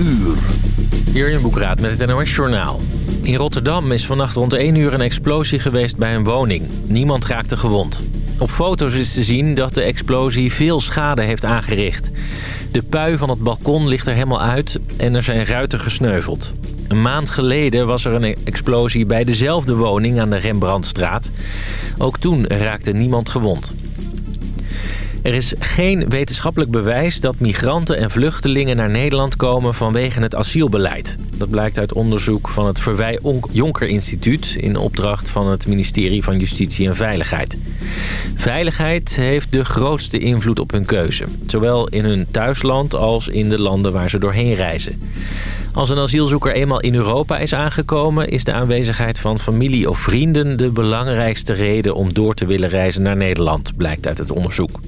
uur. Jurjen Boekraat met het NOS Journaal. In Rotterdam is vannacht rond 1 uur een explosie geweest bij een woning. Niemand raakte gewond. Op foto's is te zien dat de explosie veel schade heeft aangericht. De pui van het balkon ligt er helemaal uit en er zijn ruiten gesneuveld. Een maand geleden was er een explosie bij dezelfde woning aan de Rembrandtstraat. Ook toen raakte niemand gewond. Er is geen wetenschappelijk bewijs dat migranten en vluchtelingen naar Nederland komen vanwege het asielbeleid. Dat blijkt uit onderzoek van het Verwij Jonker Instituut in opdracht van het ministerie van Justitie en Veiligheid. Veiligheid heeft de grootste invloed op hun keuze. Zowel in hun thuisland als in de landen waar ze doorheen reizen. Als een asielzoeker eenmaal in Europa is aangekomen... is de aanwezigheid van familie of vrienden de belangrijkste reden om door te willen reizen naar Nederland, blijkt uit het onderzoek.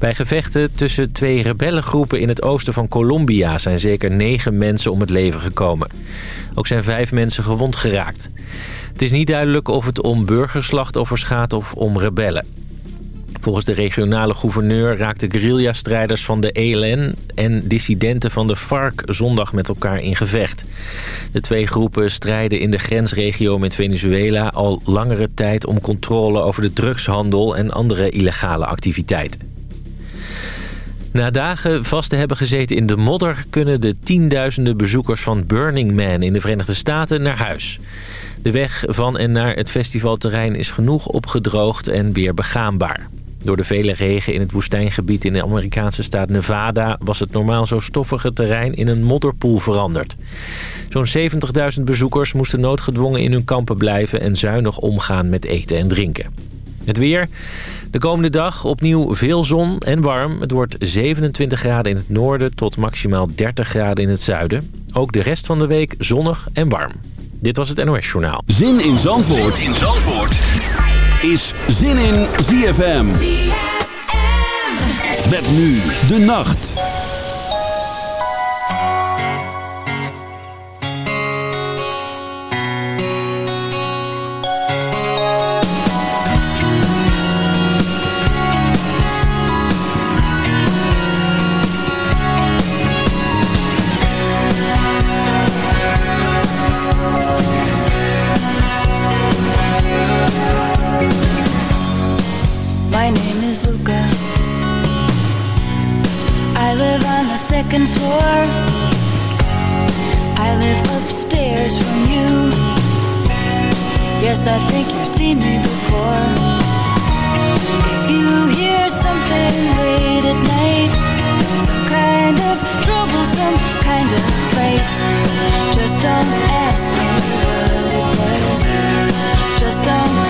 Bij gevechten tussen twee rebellengroepen in het oosten van Colombia... zijn zeker negen mensen om het leven gekomen. Ook zijn vijf mensen gewond geraakt. Het is niet duidelijk of het om burgerslachtoffers gaat of om rebellen. Volgens de regionale gouverneur raakten guerrilla-strijders van de ELN... en dissidenten van de FARC zondag met elkaar in gevecht. De twee groepen strijden in de grensregio met Venezuela... al langere tijd om controle over de drugshandel en andere illegale activiteiten. Na dagen vast te hebben gezeten in de modder... kunnen de tienduizenden bezoekers van Burning Man in de Verenigde Staten naar huis. De weg van en naar het festivalterrein is genoeg opgedroogd en weer begaanbaar. Door de vele regen in het woestijngebied in de Amerikaanse staat Nevada... was het normaal zo stoffige terrein in een modderpoel veranderd. Zo'n 70.000 bezoekers moesten noodgedwongen in hun kampen blijven... en zuinig omgaan met eten en drinken. Het weer. De komende dag opnieuw veel zon en warm. Het wordt 27 graden in het noorden tot maximaal 30 graden in het zuiden. Ook de rest van de week zonnig en warm. Dit was het NOS Journaal. Zin in Zandvoort, zin in Zandvoort. is Zin in ZFM. ZFM. Met nu de nacht. Second floor. I live upstairs from you. Yes, I think you've seen me before. If you hear something late at night Some kind of trouble, some kind of fight Just don't ask me what it was. Just don't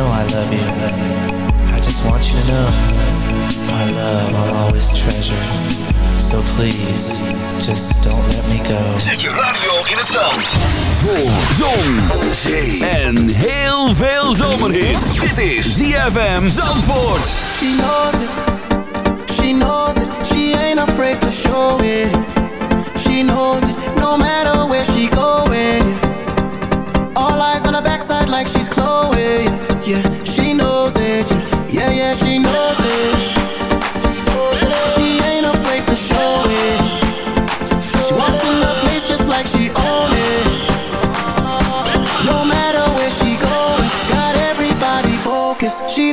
You know I love you. I just want you to know my love I'll always treasure. So please, just don't let me go. Zet je radio in het zand. Voor zon, zee en heel veel zomerhit. Dit is ZFM Zandvoort. She knows it. She knows it. She ain't afraid to show it. She knows it. No matter where she going.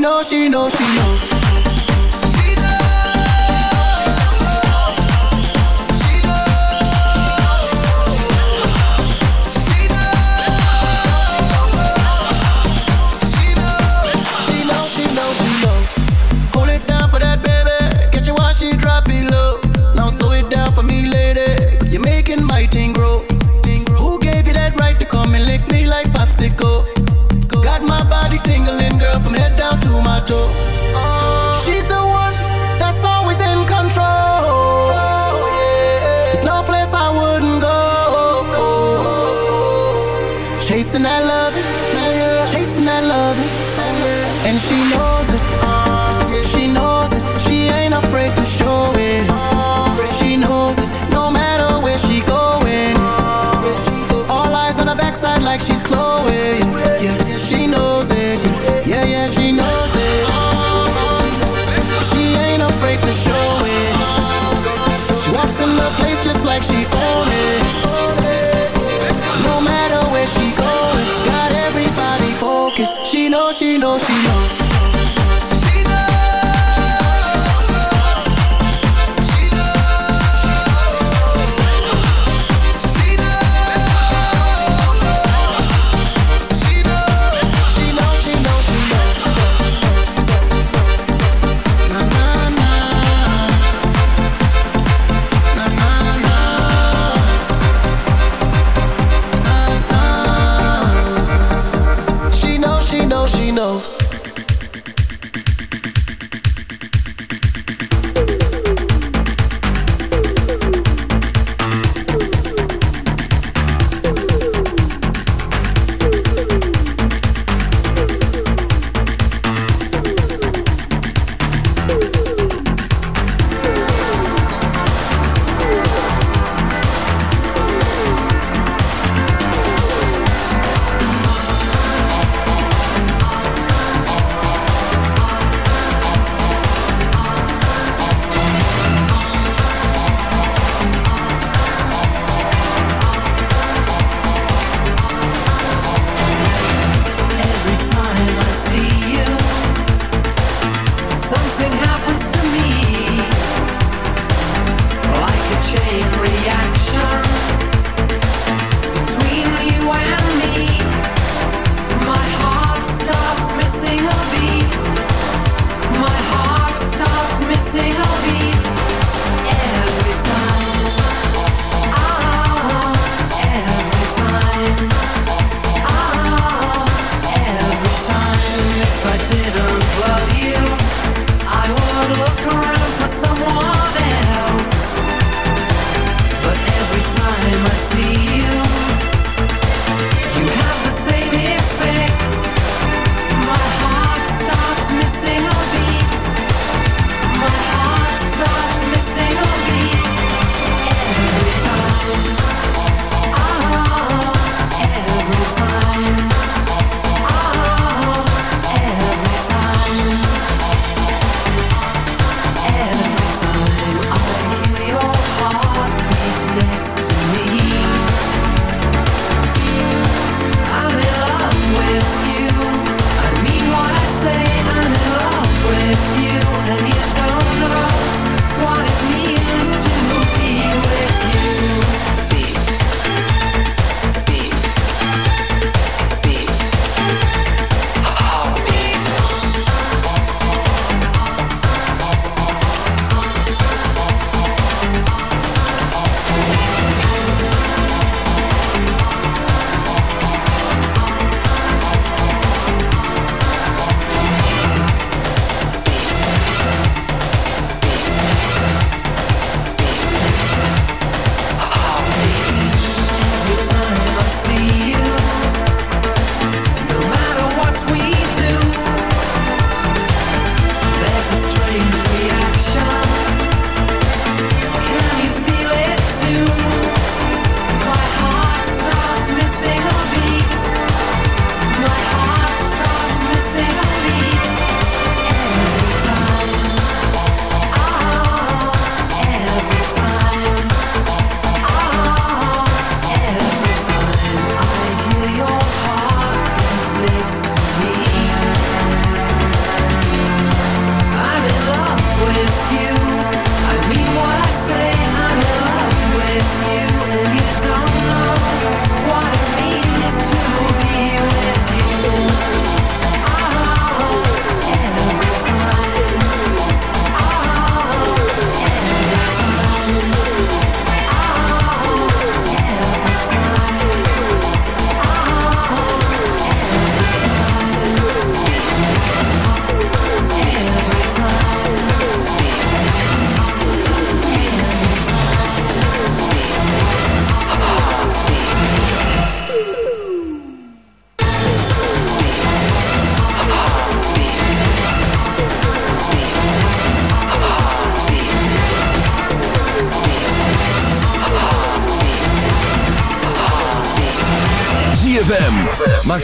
No, she knows, she knows, 舟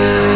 you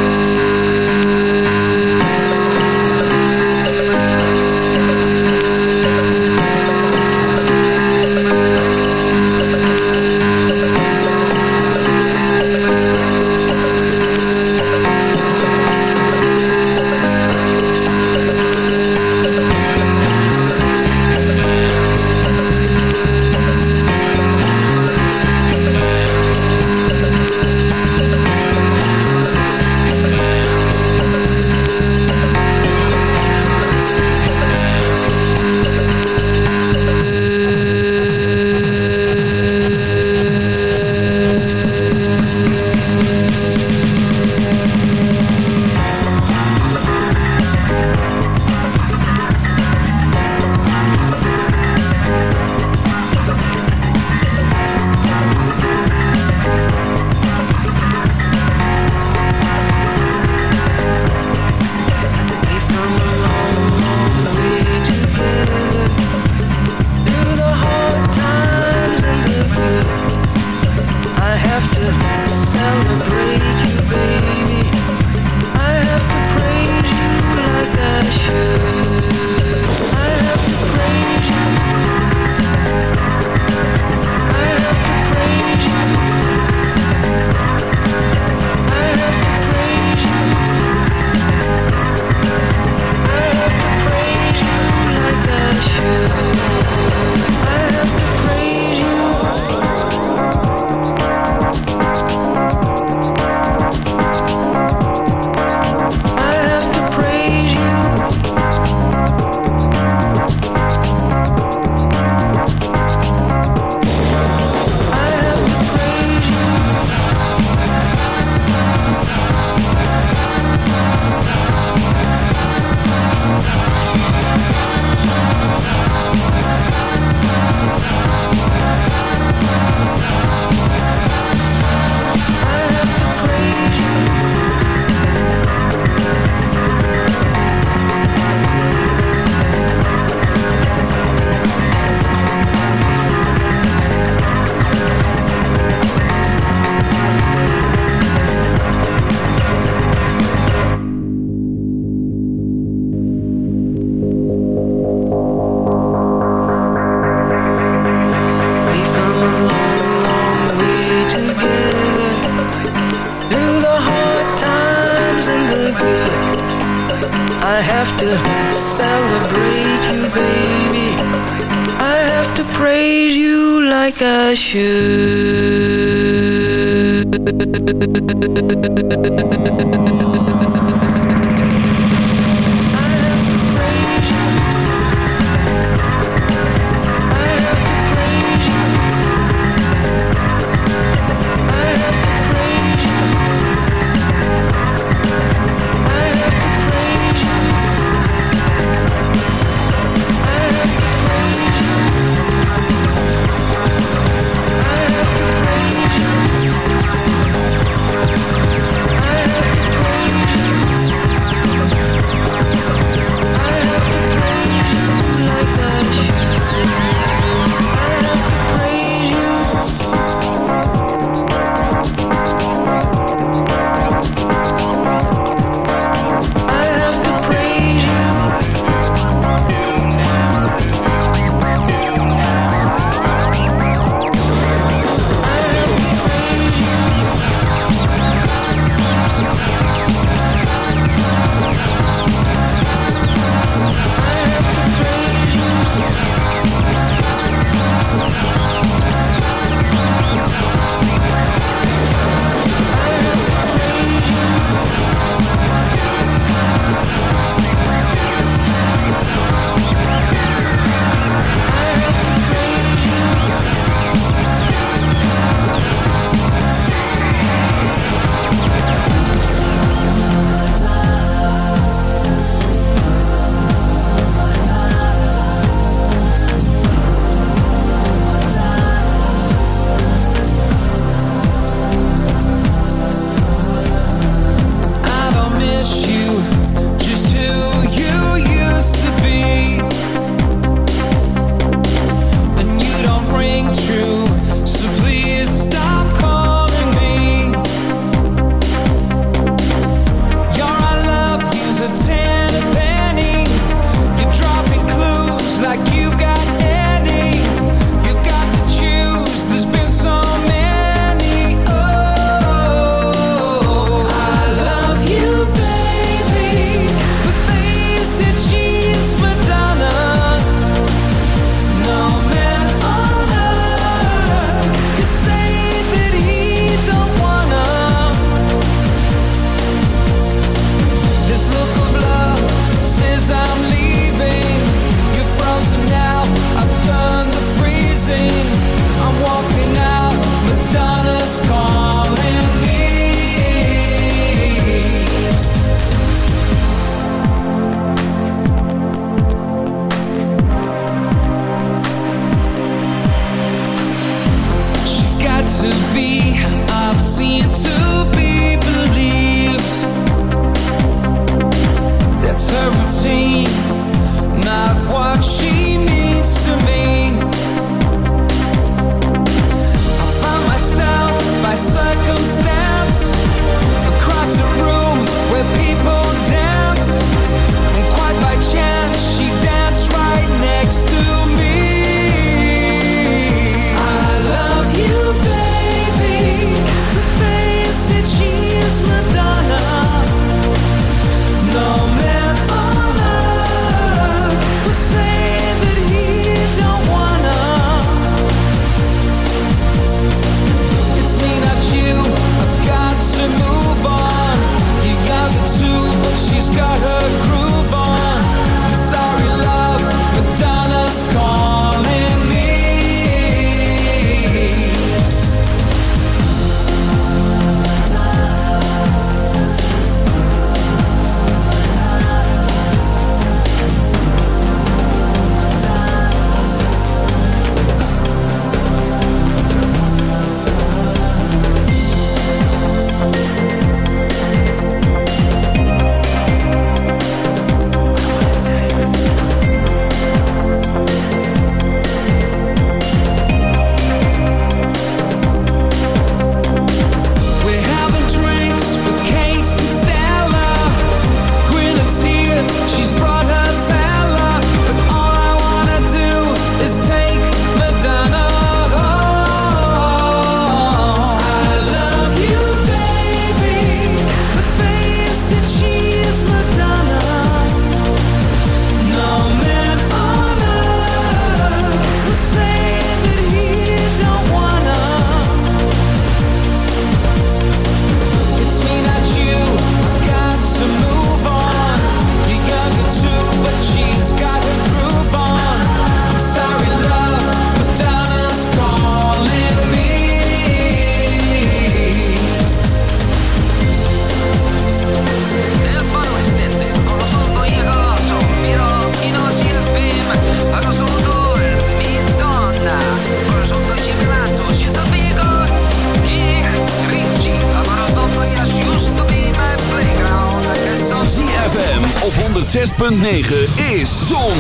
is Zon,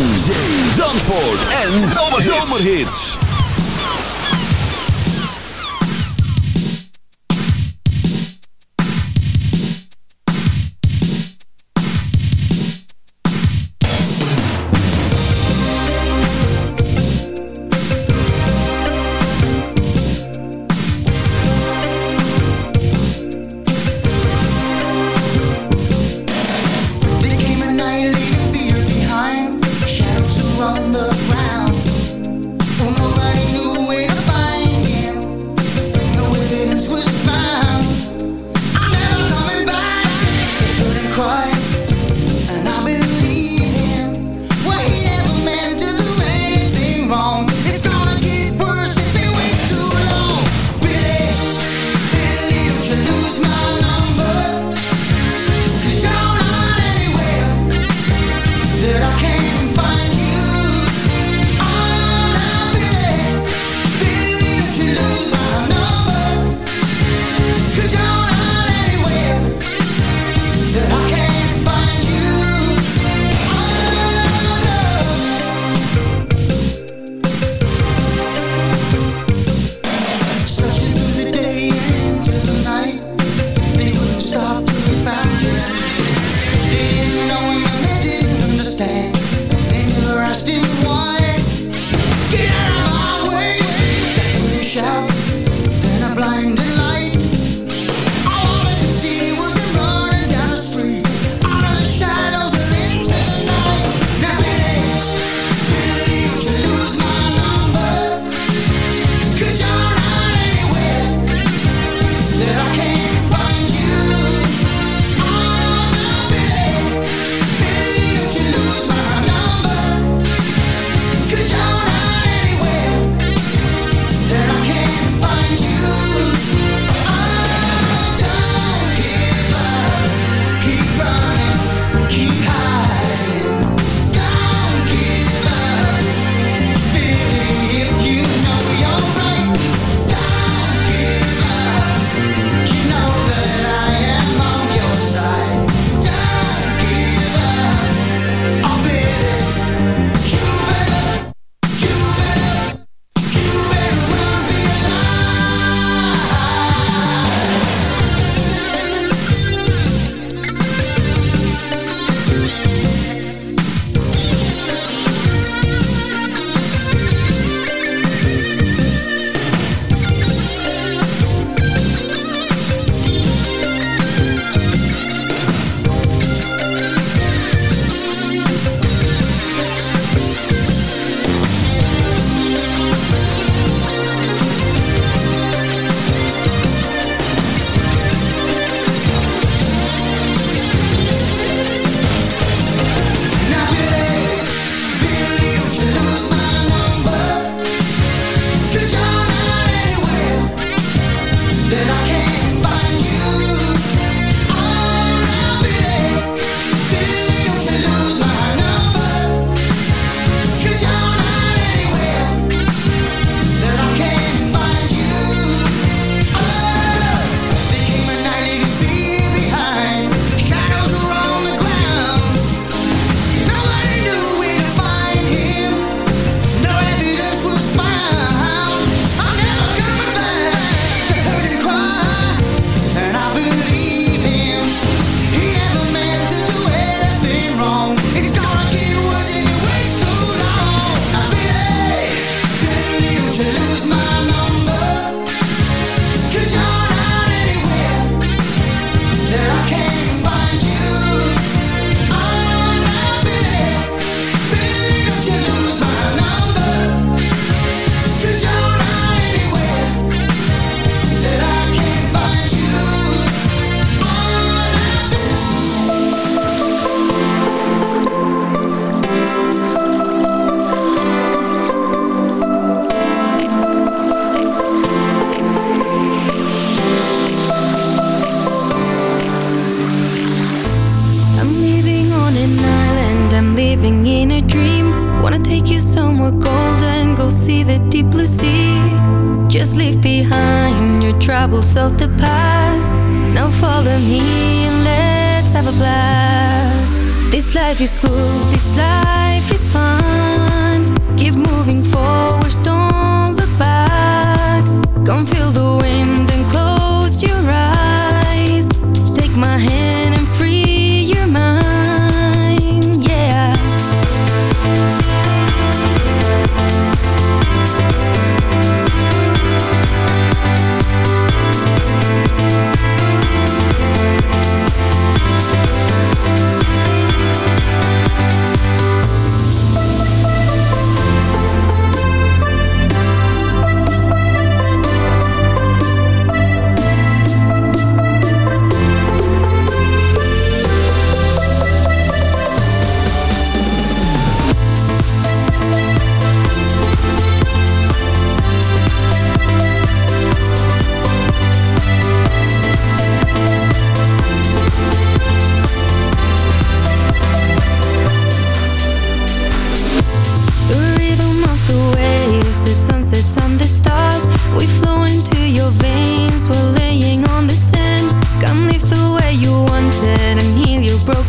Now follow me and let's have a blast. This life is cool, this life is fun. Keep moving forward, don't look back. Come feel the wind and close.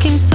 looking so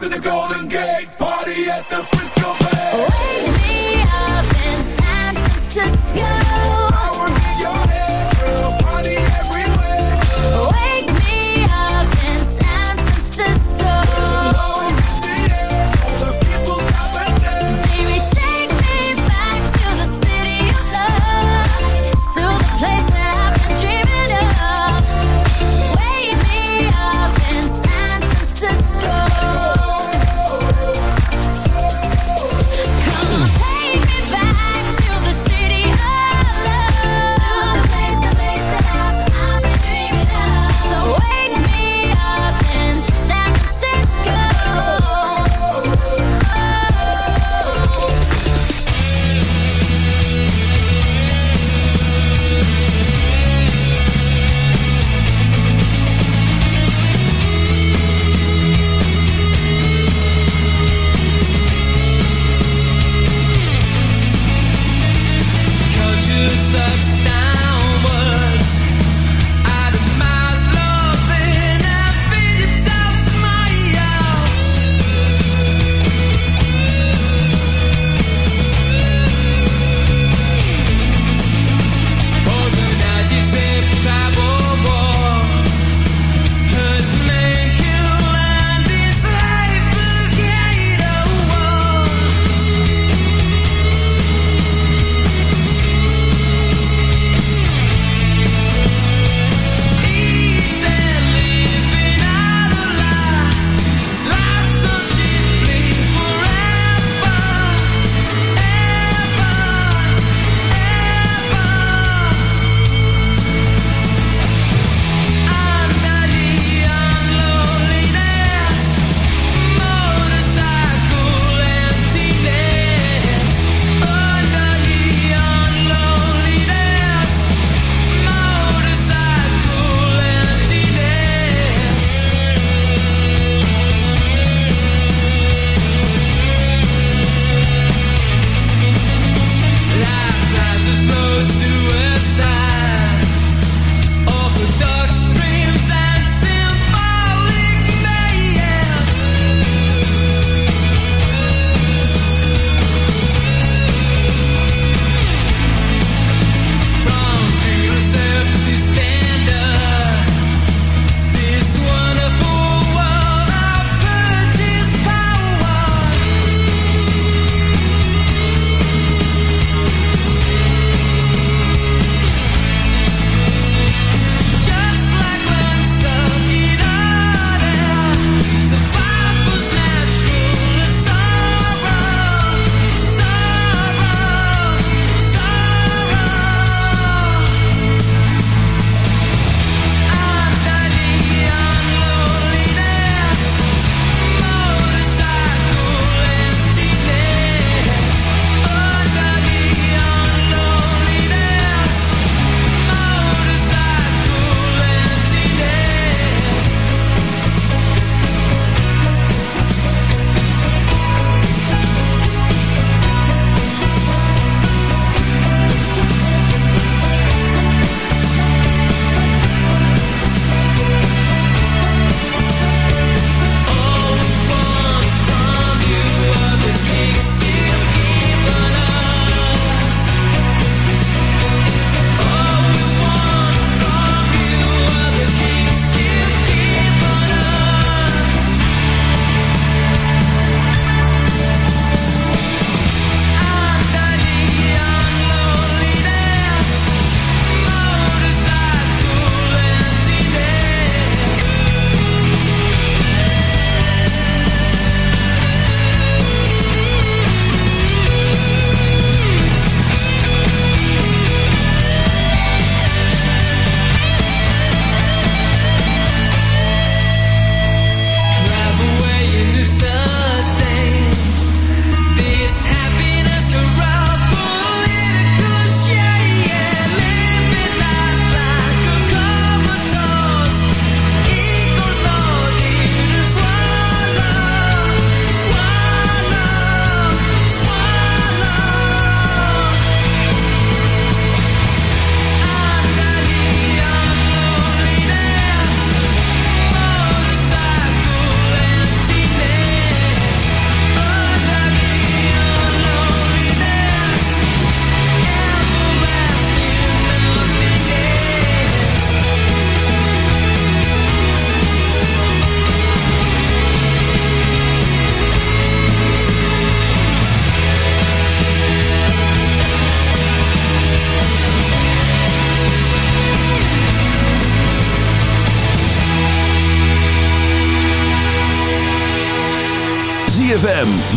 dance in the Golden Gate. Party at the Frisco Bay. Wake me up in San Francisco.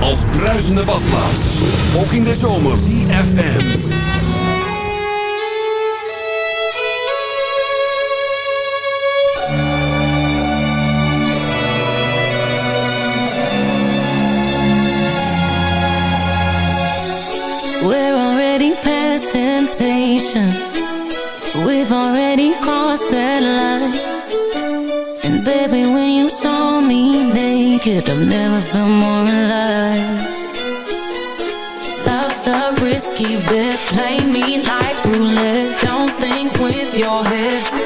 als bruisende badplaats. Ook in de zomer. ZFM. We're already past temptation. We've already crossed that line. kid, I've never felt more alive. Love's a risky bet, play me like roulette. Don't think with your head.